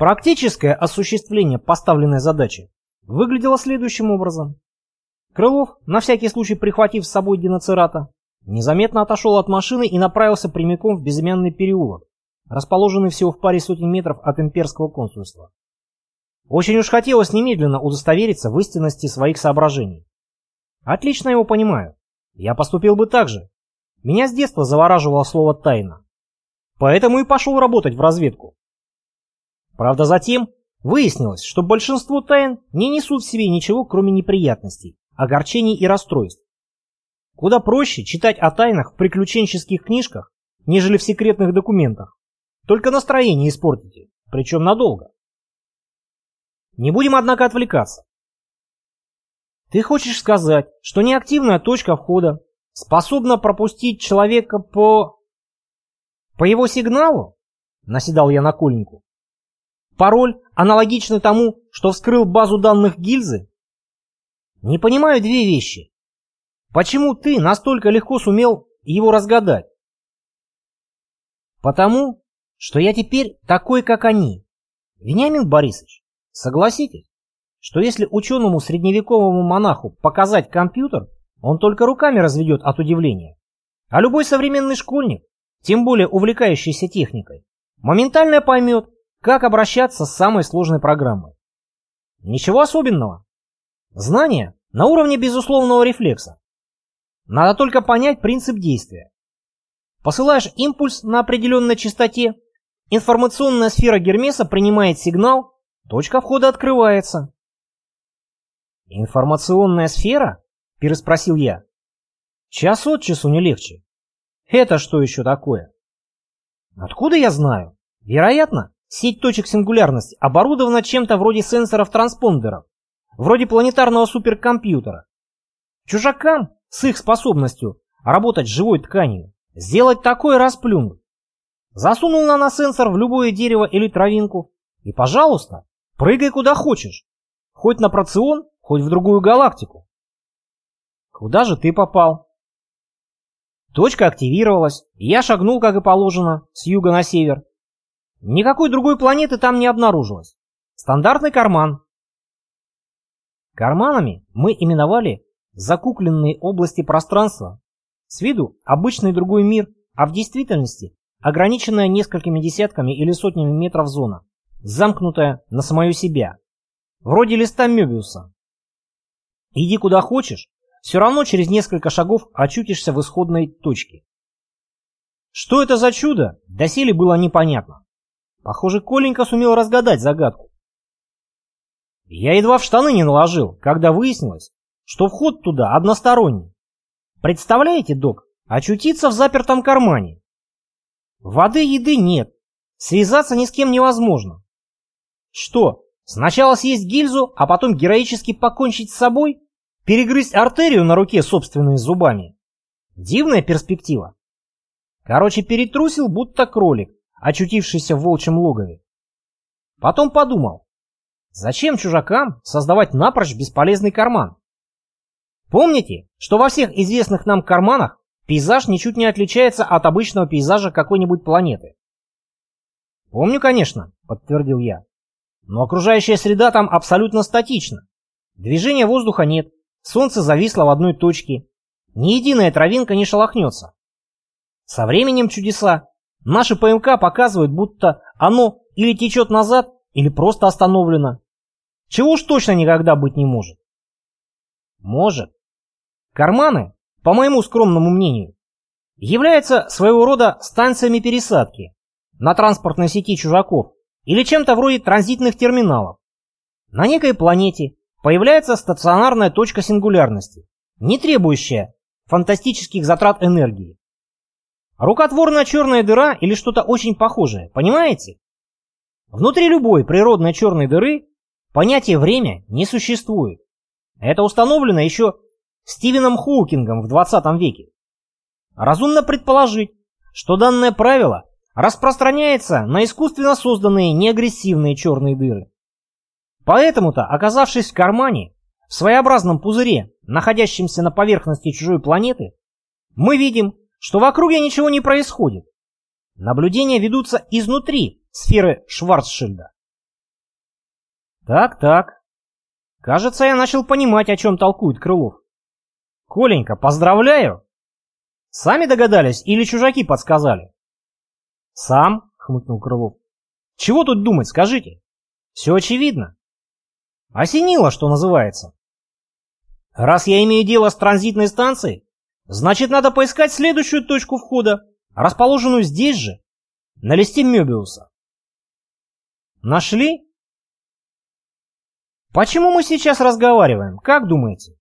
Практическое осуществление поставленной задачи выглядело следующим образом. Крылов, на всякий случай прихватив с собой диноцерата, незаметно отошел от машины и направился прямиком в безымянный переулок, расположенный всего в паре сотен метров от имперского консульства. Очень уж хотелось немедленно удостовериться в истинности своих соображений. Отлично его понимаю. Я поступил бы так же. Меня с детства завораживало слово «тайна». Поэтому и пошел работать в разведку. Правда, затем выяснилось, что большинство тайн не несут в себе ничего, кроме неприятностей, огорчений и расстройств. Куда проще читать о тайнах в приключенческих книжках, нежели в секретных документах. Только настроение испортите, причем надолго. Не будем, однако, отвлекаться. Ты хочешь сказать, что неактивная точка входа способна пропустить человека по... по его сигналу? Наседал я на Кольнику. Пароль аналогичный тому, что вскрыл базу данных гильзы? Не понимаю две вещи. Почему ты настолько легко сумел его разгадать? Потому, что я теперь такой, как они. Вениамин Борисович, согласитесь, что если ученому средневековому монаху показать компьютер, он только руками разведет от удивления. А любой современный школьник, тем более увлекающийся техникой, моментально поймет, как обращаться с самой сложной программой. Ничего особенного. Знание на уровне безусловного рефлекса. Надо только понять принцип действия. Посылаешь импульс на определенной частоте, информационная сфера Гермеса принимает сигнал, точка входа открывается. «Информационная сфера?» – переспросил я. «Час от часу не легче. Это что еще такое?» «Откуда я знаю? Вероятно, сеть точек сингулярности оборудована чем-то вроде сенсоров-транспондеров, вроде планетарного суперкомпьютера. Чужакам с их способностью работать с живой тканью сделать такой расплюнуть. Засунул наносенсор в любое дерево или травинку и, пожалуйста, прыгай куда хочешь, хоть на процион, хоть в другую галактику. Куда же ты попал? Точка активировалась, и я шагнул, как и положено, с юга на север. Никакой другой планеты там не обнаружилось. Стандартный карман. Карманами мы именовали закукленные области пространства. С виду обычный другой мир, а в действительности ограниченная несколькими десятками или сотнями метров зона, замкнутая на самую себя. Вроде листа Мёбиуса. Иди куда хочешь, все равно через несколько шагов очутишься в исходной точке. Что это за чудо, доселе было непонятно. Похоже, Коленька сумел разгадать загадку. Я едва в штаны не наложил, когда выяснилось, что вход туда односторонний. Представляете, док, очутиться в запертом кармане. Воды, еды нет, связаться ни с кем невозможно. Что, Сначала съесть гильзу, а потом героически покончить с собой? Перегрызть артерию на руке собственными зубами? Дивная перспектива. Короче, перетрусил, будто кролик, очутившийся в волчьем логове. Потом подумал, зачем чужакам создавать напрочь бесполезный карман? Помните, что во всех известных нам карманах пейзаж ничуть не отличается от обычного пейзажа какой-нибудь планеты? Помню, конечно, подтвердил я. Но окружающая среда там абсолютно статична. Движения воздуха нет, солнце зависло в одной точке. Ни единая травинка не шелохнется. Со временем чудеса. Наши ПМК показывают, будто оно или течет назад, или просто остановлено. Чего уж точно никогда быть не может. Может. Карманы, по моему скромному мнению, являются своего рода станциями пересадки на транспортной сети чужаков, или чем-то вроде транзитных терминалов. На некой планете появляется стационарная точка сингулярности, не требующая фантастических затрат энергии. Рукотворная черная дыра или что-то очень похожее, понимаете? Внутри любой природной черной дыры понятие «время» не существует. Это установлено еще Стивеном Хоукингом в 20 веке. Разумно предположить, что данное правило распространяется на искусственно созданные неагрессивные черные дыры. Поэтому-то, оказавшись в кармане, в своеобразном пузыре, находящемся на поверхности чужой планеты, мы видим, что в округе ничего не происходит. Наблюдения ведутся изнутри сферы Шварцшильда. Так-так. Кажется, я начал понимать, о чем толкует Крылов. Коленька, поздравляю! Сами догадались или чужаки подсказали? Сам, хмыкнул Крылов. Чего тут думать, скажите? Все очевидно. Осенило, что называется. Раз я имею дело с транзитной станцией, значит надо поискать следующую точку входа, расположенную здесь же, на листе Мёбиуса. Нашли? Почему мы сейчас разговариваем, как думаете?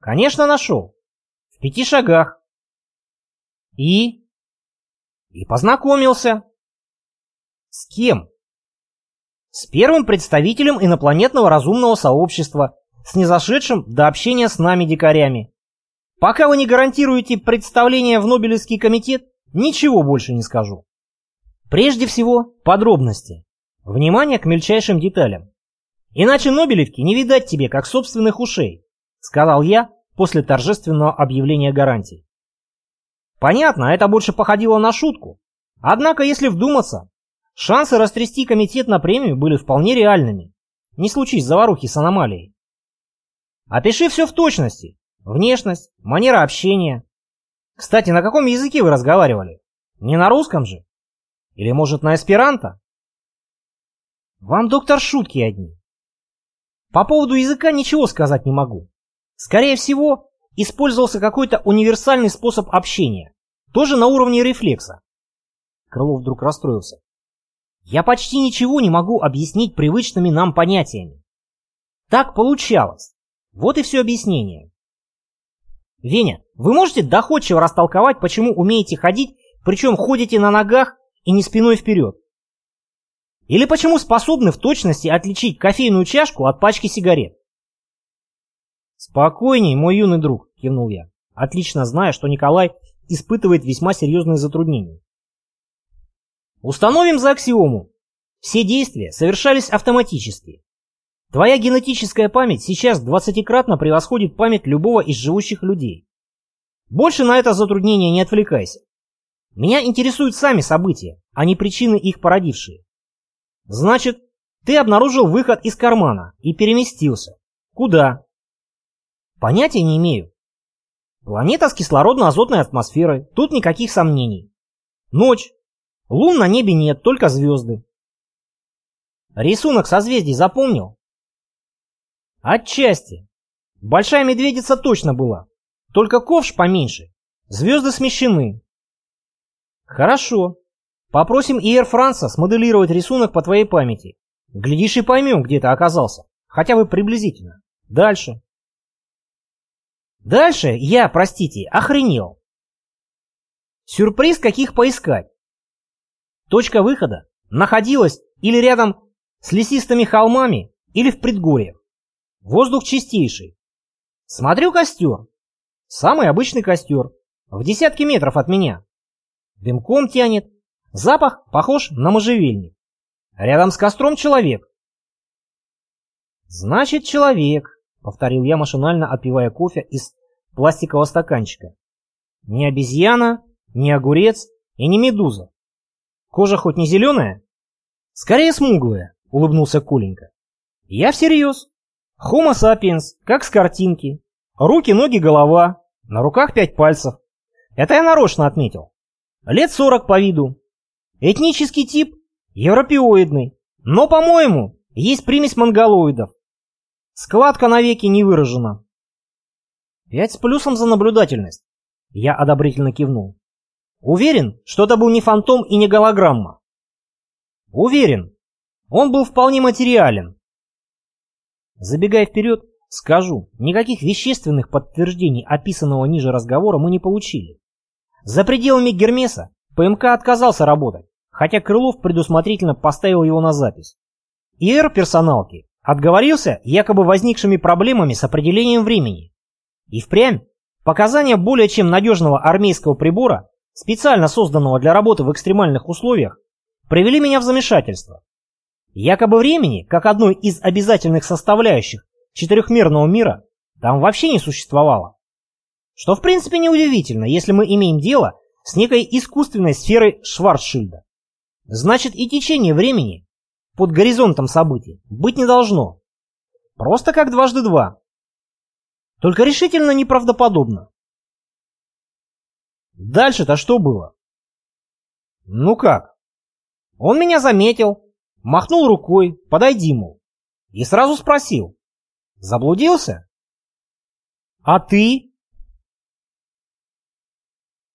Конечно, нашел. В пяти шагах. И? И познакомился. С кем? С первым представителем инопланетного разумного сообщества, с незашедшим до общения с нами дикарями. Пока вы не гарантируете представление в Нобелевский комитет, ничего больше не скажу. Прежде всего, подробности. Внимание к мельчайшим деталям. Иначе Нобелевки не видать тебе, как собственных ушей, сказал я после торжественного объявления гарантий. Понятно, это больше походило на шутку. Однако, если вдуматься, шансы растрясти комитет на премию были вполне реальными. Не случись заварухи с аномалией. Опиши все в точности. Внешность, манера общения. Кстати, на каком языке вы разговаривали? Не на русском же? Или, может, на эсперанто? Вам, доктор, шутки одни. По поводу языка ничего сказать не могу. Скорее всего, использовался какой-то универсальный способ общения, тоже на уровне рефлекса. Крылов вдруг расстроился. Я почти ничего не могу объяснить привычными нам понятиями. Так получалось. Вот и все объяснение. Веня, вы можете доходчиво растолковать, почему умеете ходить, причем ходите на ногах и не спиной вперед? Или почему способны в точности отличить кофейную чашку от пачки сигарет? «Спокойней, мой юный друг», — кивнул я, отлично зная, что Николай испытывает весьма серьезные затруднения. Установим за аксиому. Все действия совершались автоматически. Твоя генетическая память сейчас двадцатикратно превосходит память любого из живущих людей. Больше на это затруднение не отвлекайся. Меня интересуют сами события, а не причины их породившие. Значит, ты обнаружил выход из кармана и переместился. Куда? Понятия не имею. Планета с кислородно-азотной атмосферой, тут никаких сомнений. Ночь. Лун на небе нет, только звезды. Рисунок созвездий запомнил? Отчасти. Большая медведица точно была. Только ковш поменьше. Звезды смещены. Хорошо. Попросим Иэр Франца смоделировать рисунок по твоей памяти. Глядишь и поймем, где ты оказался. Хотя бы приблизительно. Дальше. Дальше я, простите, охренел. Сюрприз каких поискать. Точка выхода находилась или рядом с лесистыми холмами, или в предгорьях. Воздух чистейший. Смотрю костер. Самый обычный костер. В десятки метров от меня. Дымком тянет. Запах похож на можжевельник. Рядом с костром человек. Значит, человек, повторил я машинально, отпивая кофе из пластикового стаканчика. Не обезьяна, не огурец и не медуза. Кожа хоть не зеленая? Скорее смуглая, улыбнулся Коленька. Я всерьез. Homo sapiens, как с картинки. Руки, ноги, голова. На руках пять пальцев. Это я нарочно отметил. Лет сорок по виду. Этнический тип европеоидный. Но, по-моему, есть примесь монголоидов. Складка навеки не выражена. Пять с плюсом за наблюдательность. Я одобрительно кивнул. Уверен, что это был не фантом и не голограмма. Уверен. Он был вполне материален, Забегая вперед, скажу, никаких вещественных подтверждений описанного ниже разговора мы не получили. За пределами Гермеса ПМК отказался работать, хотя Крылов предусмотрительно поставил его на запись. ИР персоналки отговорился якобы возникшими проблемами с определением времени. И впрямь показания более чем надежного армейского прибора, специально созданного для работы в экстремальных условиях, привели меня в замешательство. Якобы времени, как одной из обязательных составляющих четырехмерного мира, там вообще не существовало. Что в принципе неудивительно, если мы имеем дело с некой искусственной сферой Шварцшильда. Значит и течение времени под горизонтом событий быть не должно. Просто как дважды два. Только решительно неправдоподобно. Дальше-то что было? Ну как? Он меня заметил, Махнул рукой, подойди, мол. И сразу спросил. Заблудился? А ты?